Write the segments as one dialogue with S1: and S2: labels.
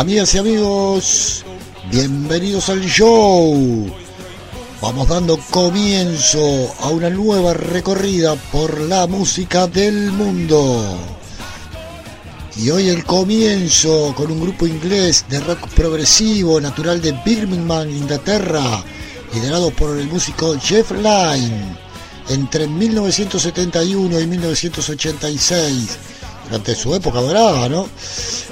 S1: Amigas y amigos, bienvenidos al show. Vamos dando comienzo a una nueva recorrida por la música del mundo. Y hoy el comienzo con un grupo inglés de rock progresivo natural de Birmingham, Inglaterra, liderado por el músico Jeff Lynne. Entre 1971 y 1986, durante su época dorada, ¿no?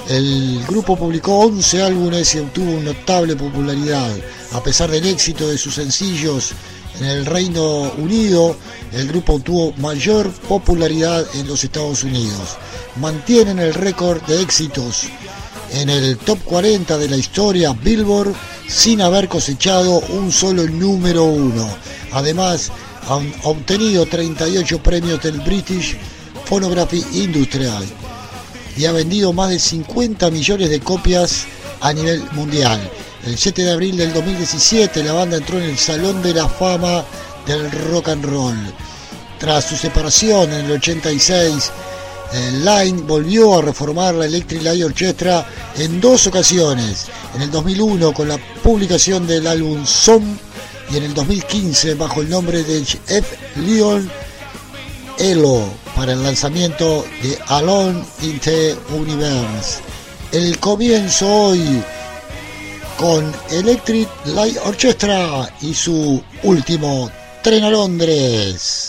S1: El grupo publicó 11 álbumes y obtuvo notable popularidad. A pesar del éxito de sus sencillos en el Reino Unido, el grupo obtuvo mayor popularidad en los Estados Unidos. Mantienen el récord de éxitos en el top 40 de la historia Billboard sin haber cosechado un solo número uno. Además, han obtenido 38 premios del British Phonography Industrial y ha vendido más de 50 millones de copias a nivel mundial. El 7 de abril del 2017 la banda entró en el Salón de la Fama del Rock and Roll. Tras su separación en el 86, Line volvió a reformar la Electric Light Orchestra en dos ocasiones, en el 2001 con la publicación del álbum Som y en el 2015 bajo el nombre de F. Leon Elo para el lanzamiento de Alone in the Universe. El comienzo hoy con Electric Light Orchestra y su último tren a Londres.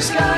S2: Starry sky,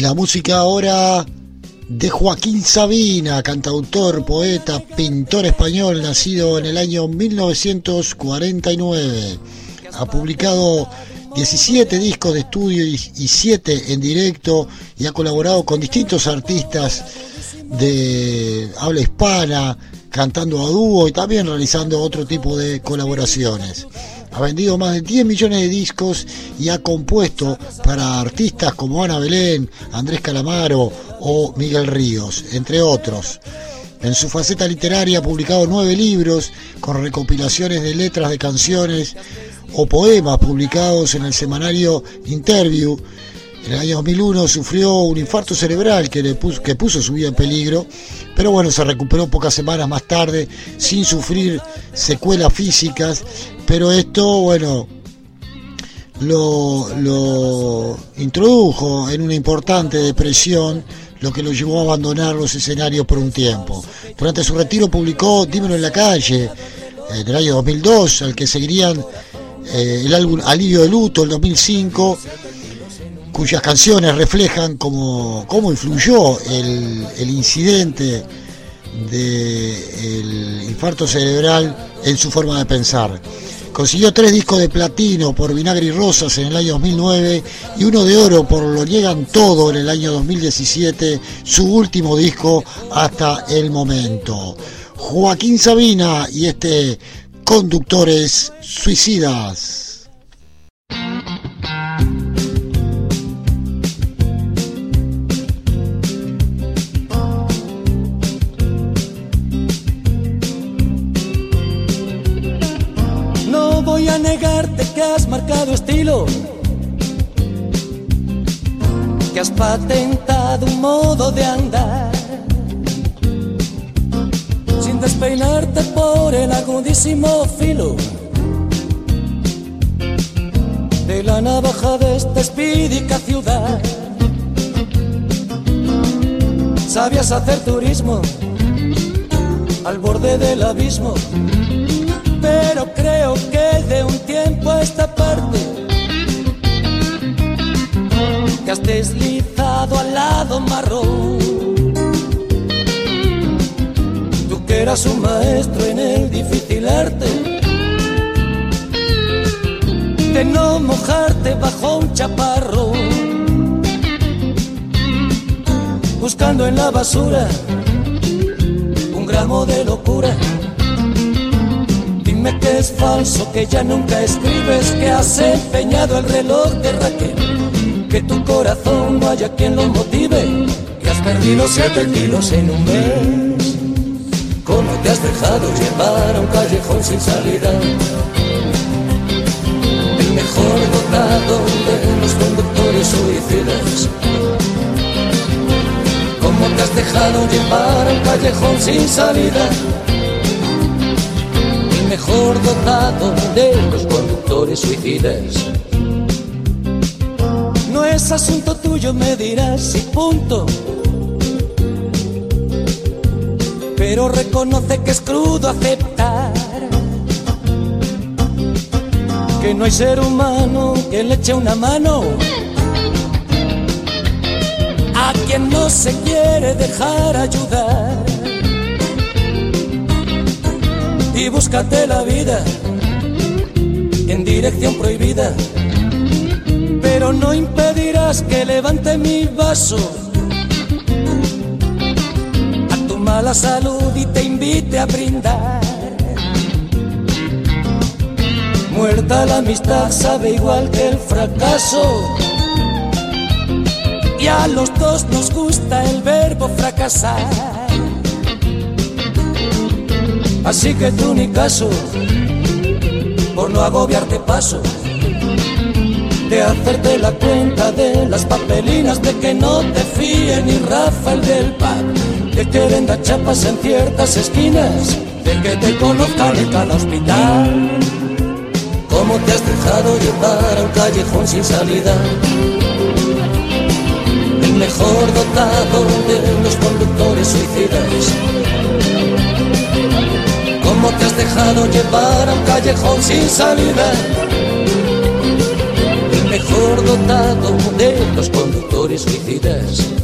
S1: La música ahora de Joaquín Sabina, cantautor, poeta, pintor español, nacido en el año 1949. Ha publicado 17 discos de estudio y 7 en directo y ha colaborado con distintos artistas de habla hispana, cantando a dúo y también realizando otro tipo de colaboraciones. Ha vendido más de 10 millones de discos y ha compuesto para artistas como Ana Belén, Andrés Calamaro o Miguel Ríos, entre otros. En su faceta literaria ha publicado nueve libros con recopilaciones de letras de canciones o poemas publicados en el semanario Interview. En el año 2001 sufrió un infarto cerebral que, le puso, su vida en peligro, pero bueno, se recuperó pocas semanas más tarde sin sufrir secuelas físicas, pero esto, bueno, lo, introdujo en una importante depresión, lo que lo llevó a abandonar los escenarios por un tiempo. Durante su retiro publicó Dímelo en la calle, eh, del año 2002, al que seguirían eh, el álbum Alivio de Luto, el 2005, cuyas canciones reflejan cómo, cómo influyó el, el incidente del infarto cerebral en su forma de pensar. Consiguió tres discos de platino por Vinagre y Rosas en el año 2009 y uno de oro por Lo Niegan Todo en el año 2017, su último disco hasta el momento. Joaquín Sabina y este Conductores Suicidas.
S2: Marcado estilo, que has patentado un modo de andar, sin despeinarte por el agudísimo filo de la navaja de esta espídica ciudad. Sabías hacer turismo al borde del abismo pero creo que de un tiempo a esta parte te has deslizado al lado marrón. Tú que eras un maestro en el difícil arte de no mojarte bajo un chaparro, buscando en la basura un gramo de locura. Que es falso, que ya nunca escribes, que has empeñado el reloj de Raquel, que tu corazón no haya quien lo motive, que has perdido siete kilos en un mes. ¿Cómo te has dejado llevar a un callejón sin salida? El mejor dotado de los conductores suicidas. ¿Cómo te has dejado llevar a un callejón sin salida? Mejor dotado de los conductores suicidas. No es asunto tuyo, me dirás y punto. Pero reconoce que es crudo aceptar que no hay ser humano que le eche una mano a quien no se quiere dejar ayudar. Y búscate la vida en dirección prohibida. Pero no impedirás que levante mi vaso a tu mala salud y te invite a brindar. Muerta la amistad sabe igual que el fracaso. Y a los dos nos gusta el verbo fracasar. Así que tú ni caso, por no agobiarte paso, de hacerte la cuenta de las papelinas, de que no te fíe ni Rafael del pub, de que venda chapas en ciertas esquinas, de que te conozcan en cada hospital. ¿Cómo te has dejado llevar a un callejón sin salida? El mejor dotado de los conductores suicidas ¿Cómo te has dejado llevar a un callejón sin salida? El mejor dotado de los conductores suicidas.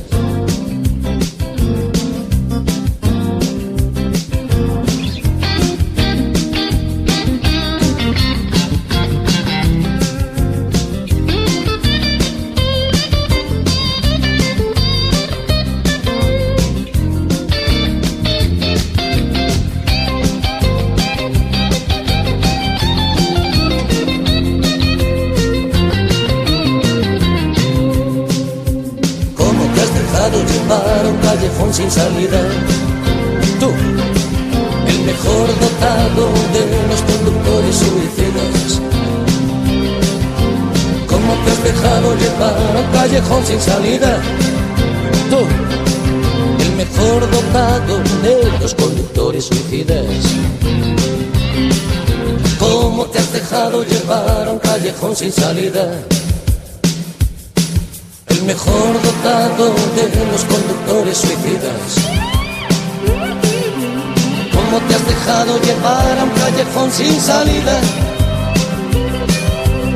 S2: Has dejado llevar un callejón sin salida? Tú, el mejor dotado de los conductores suicidas. ¿Cómo te has dejado llevar un callejón sin salida? Tú, el mejor dotado de los conductores suicidas. ¿Cómo te has dejado llevar un callejón sin salida? Mejor dotado de los conductores suicidas. ¿Cómo te has dejado llevar a un callejón sin salida?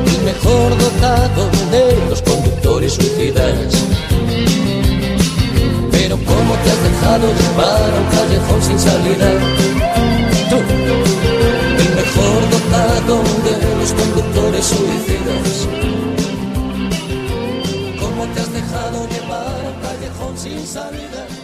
S2: El mejor dotado de los conductores suicidas. Pero ¿cómo te has dejado llevar a un callejón sin salida? Tú, el mejor dotado de los conductores suicidas. Salida?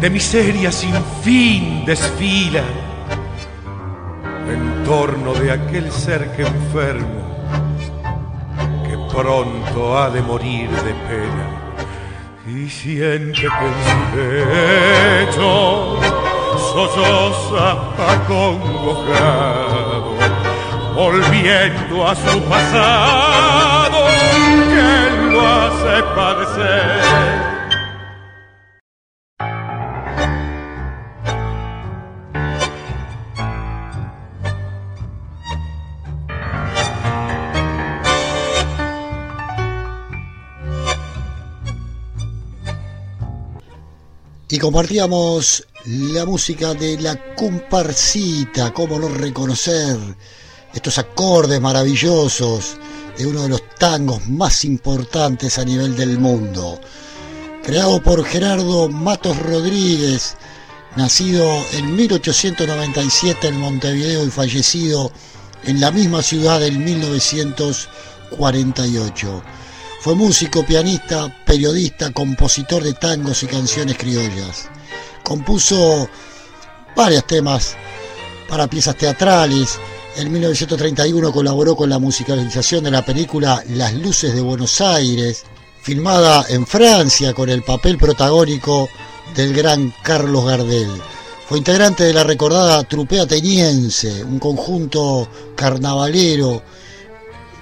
S2: De
S3: miseria sin fin desfila en torno de aquel ser que enfermo que pronto ha de morir de pena. Y siente que en su lecho solloza acongojado volviendo a su pasado
S1: Y compartíamos la música de la comparsita, cómo no reconocer estos acordes maravillosos de uno de los tangos más importantes a nivel del mundo. Creado por Gerardo Matos Rodríguez, nacido en 1897 en Montevideo y fallecido en la misma ciudad en 1948. Fue músico, pianista, periodista, compositor de tangos y canciones criollas. Compuso varios temas para piezas teatrales. En 1931 colaboró con la musicalización de la película Las Luces de Buenos Aires, filmada en Francia con el papel protagónico del gran Carlos Gardel. Fue integrante de la recordada Trupea Ateniense, un conjunto carnavalero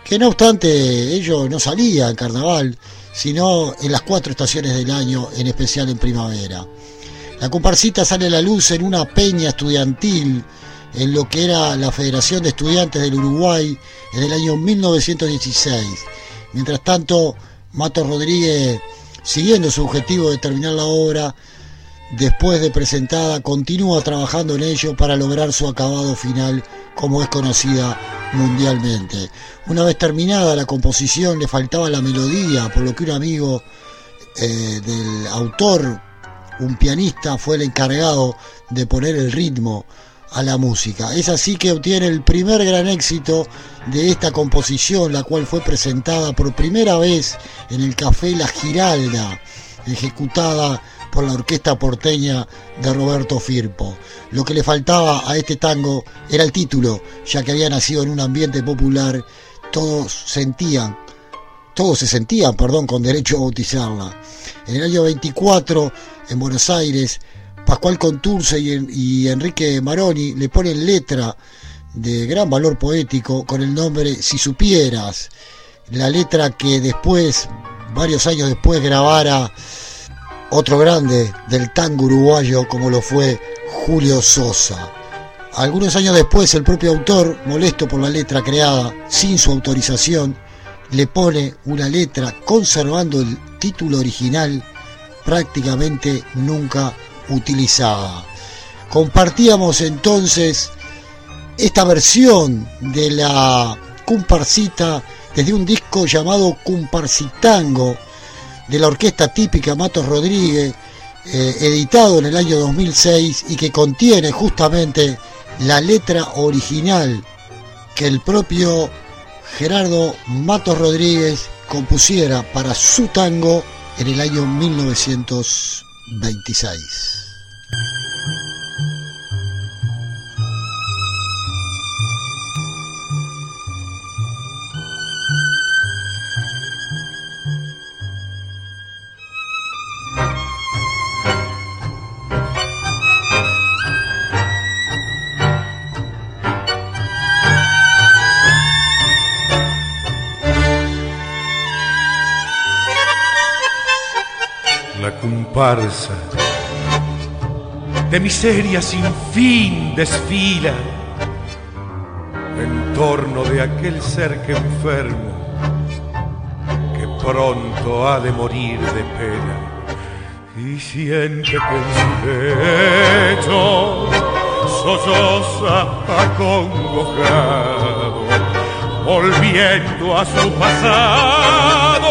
S1: que no obstante ello no salía en carnaval, sino en las cuatro estaciones del año, en especial en primavera. La comparsita sale a la luz en una peña estudiantil en lo que era la Federación de Estudiantes del Uruguay en el año 1916. Mientras tanto, Mato Rodríguez, siguiendo su objetivo de terminar la obra, después de presentada, continúa trabajando en ello para lograr su acabado final, como es conocida mundialmente. Una vez terminada la composición le faltaba la melodía, por lo que un amigo eh, del autor, un pianista, fue el encargado de poner el ritmo a la música. Es así que obtiene el primer gran éxito de esta composición, la cual fue presentada por primera vez en el Café La Giralda, ejecutada por la orquesta porteña de Roberto Firpo. Lo que le faltaba a este tango era el título, ya que había nacido en un ambiente popular, todos sentían, todos se sentían, perdón, con derecho a bautizarla. En el año 24, en Buenos Aires, Pascual Conturce y, Enrique Maroni le ponen letra de gran valor poético con el nombre Si supieras, la letra que después, varios años después, grabara otro grande del tango uruguayo como lo fue Julio Sosa. Algunos años después el propio autor, molesto por la letra creada sin su autorización, le pone una letra conservando el título original prácticamente nunca utilizada. Compartíamos entonces esta versión de la comparsita desde un disco llamado Comparsitango de la orquesta típica Matos Rodríguez, eh, editado en el año 2006 y que contiene justamente la letra original que el propio Gerardo Matos Rodríguez compusiera para su tango en el año 1926.
S3: Miseria sin fin desfila en torno de aquel ser que enfermo que pronto ha de morir de pena y siente que en su lecho solloza acongojado volviendo a su pasado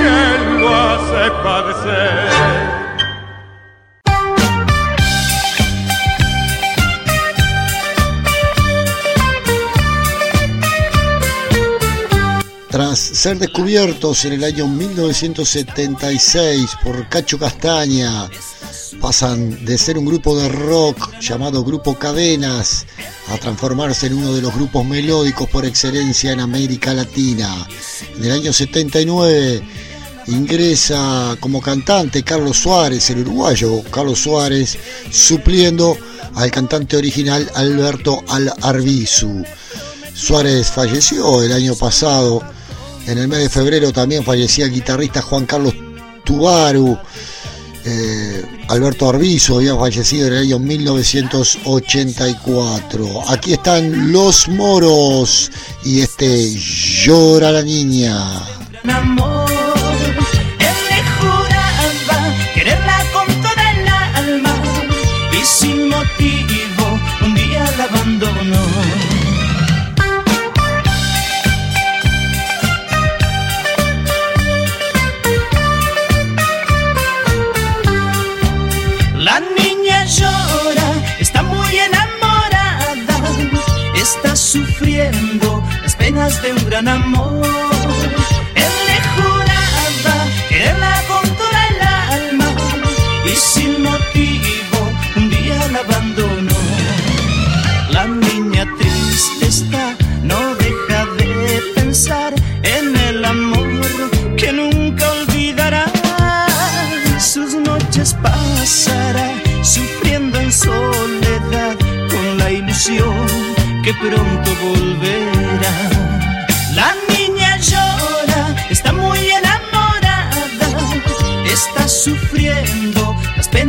S3: que lo hace padecer.
S1: Tras ser descubiertos en el año 1976 por Cacho Castaña, pasan de ser un grupo de rock llamado Grupo Cadenas a transformarse en uno de los grupos melódicos por excelencia en América Latina. En el año 79 ingresa como cantante Carlos Suárez, el uruguayo Carlos Suárez, supliendo al cantante original Alberto Al Arbizu. Suárez falleció el año pasado. En el mes de febrero también fallecía el guitarrista Juan Carlos Tubaru. Eh, Alberto Arbizu había fallecido en el año 1984. Aquí están los moros y este llora la niña.
S4: De un gran amor. Él le juraba quererla con toda el alma y sin motivo un día la abandonó. La niña triste está, no deja de pensar en el amor que nunca olvidará. Sus noches pasará sufriendo en soledad con la ilusión que pronto volverá.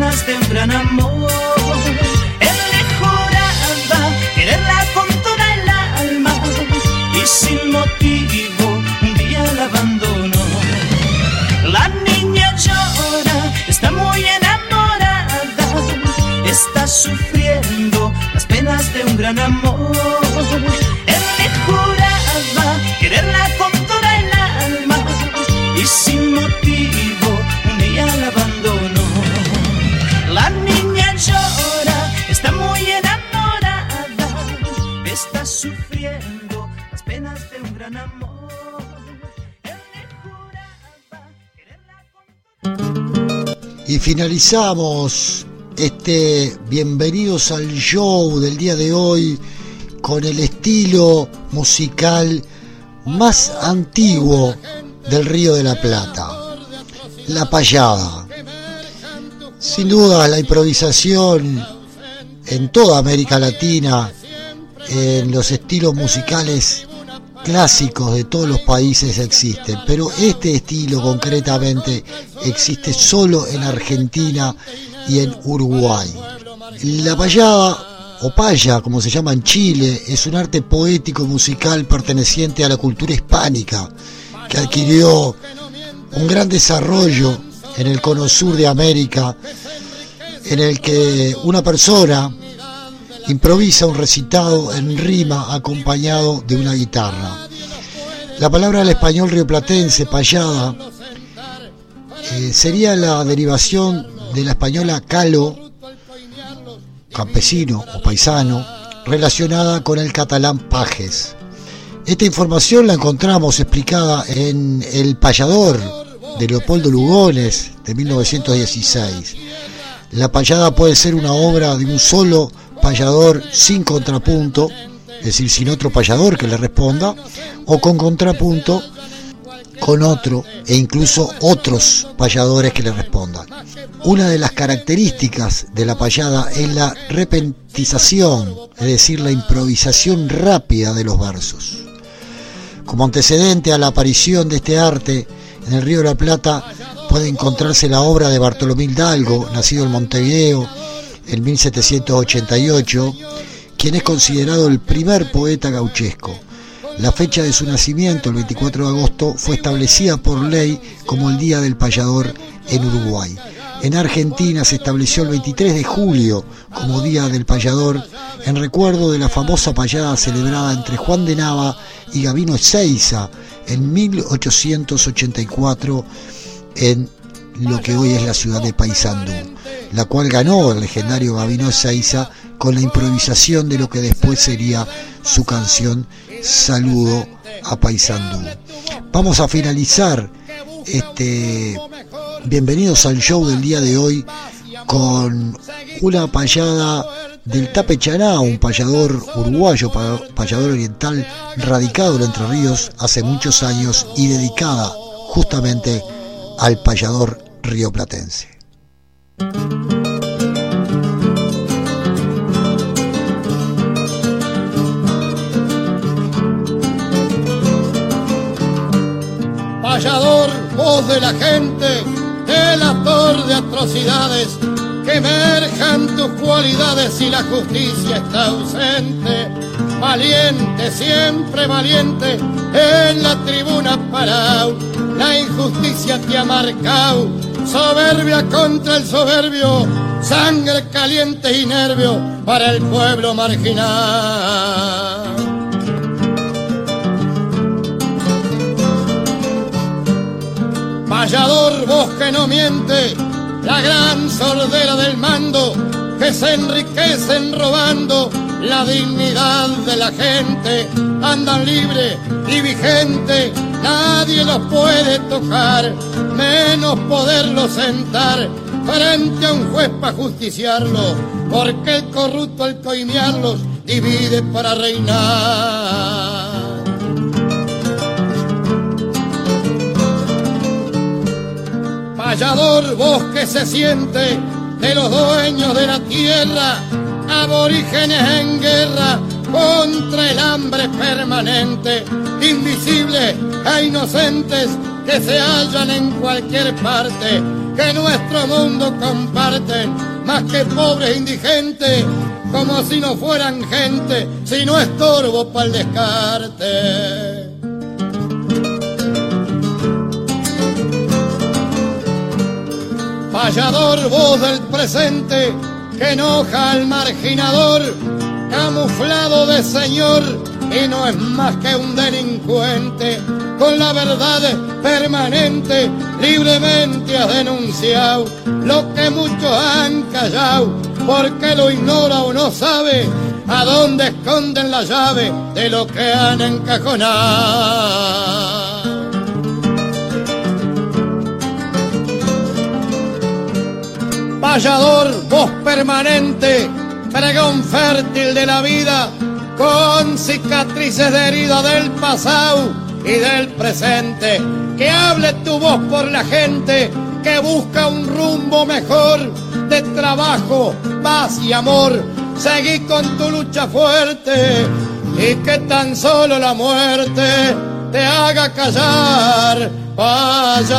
S4: Las penas de un gran amor. Él le juraba quererla con toda el alma y sin motivo un día la abandonó. La niña llora, está muy enamorada, está sufriendo las penas de un gran amor. Un gran amor.
S1: Y finalizamos este bienvenidos al show del día de hoy con el estilo musical más antiguo del Río de la Plata, la payada. Sin duda la improvisación en toda América Latina, en los estilos musicales clásicos de todos los países existen, pero este estilo concretamente existe solo en Argentina y en Uruguay. La payada o paya, como se llama en Chile, es un arte poético musical perteneciente a la cultura hispánica que adquirió un gran desarrollo en el cono sur de América, en el que una persona improvisa un recitado en rima acompañado de una guitarra. La palabra al español rioplatense, payada, eh, sería la derivación de la española calo, campesino o paisano, relacionada con el catalán pajes. Esta información la encontramos explicada en El payador de Leopoldo Lugones de 1916. La payada puede ser una obra de un solo payador sin contrapunto, es decir, sin otro payador que le responda, o con contrapunto con otro e incluso otros payadores que le respondan. Una de las características de la payada es la repentización, es decir, la improvisación rápida de los versos. Como antecedente a la aparición de este arte en el Río de la Plata puede encontrarse la obra de Bartolomé Hidalgo, nacido en Montevideo en 1788, quien es considerado el primer poeta gauchesco. La fecha de su nacimiento, el 24 de agosto, fue establecida por ley como el Día del Payador en Uruguay. En Argentina se estableció el 23 de julio como Día del Payador en recuerdo de la famosa payada celebrada entre Juan de Nava y Gavino Ezeiza en 1884 en lo que hoy es la ciudad de Paysandú, la cual ganó el legendario Gavino Ezeiza con la improvisación de lo que después sería su canción Saludo a Paisandú. Vamos a finalizar este bienvenidos al show del día de hoy con una payada del Tape Chaná, un payador uruguayo, pa- payador oriental radicado en Entre Ríos hace muchos años y dedicada justamente al payador rioplatense.
S5: Payador, voz de la gente, el actor de atrocidades, que emerjan tus cualidades si la justicia está ausente. Valiente, siempre valiente, en la tribuna parado, la injusticia te ha marcado, soberbia contra el soberbio, sangre caliente y nervio para el pueblo marginal. Vallador, vos que no miente, la gran sordera del mando, que se enriquecen robando la dignidad de la gente. Andan libre y vigente, los puede tocar, menos poderlos sentar frente a un juez para justiciarlo, porque el corrupto al coimearlos divide para reinar. Vallador, vos que se siente de los dueños de la tierra, aborígenes en guerra contra el hambre permanente, invisibles e inocentes que se hallan en cualquier parte, que nuestro mundo comparten, más que pobres indigentes, como si no fueran gente, sino estorbo para el descarte. Vallador, voz del presente, que enoja al marginador, camuflado de señor, y no es más que un delincuente, con la verdad permanente, libremente has denunciado lo que muchos han callado, porque lo ignora o no sabe a dónde esconden la llave de lo que han encajonado. Vallador, voz permanente, pregón fértil de la vida, con cicatrices de herida del pasado y del presente. Que hable tu voz por la gente que busca un rumbo mejor de trabajo, paz y amor. Seguí con tu lucha fuerte y que tan solo la muerte te haga callar, vallador.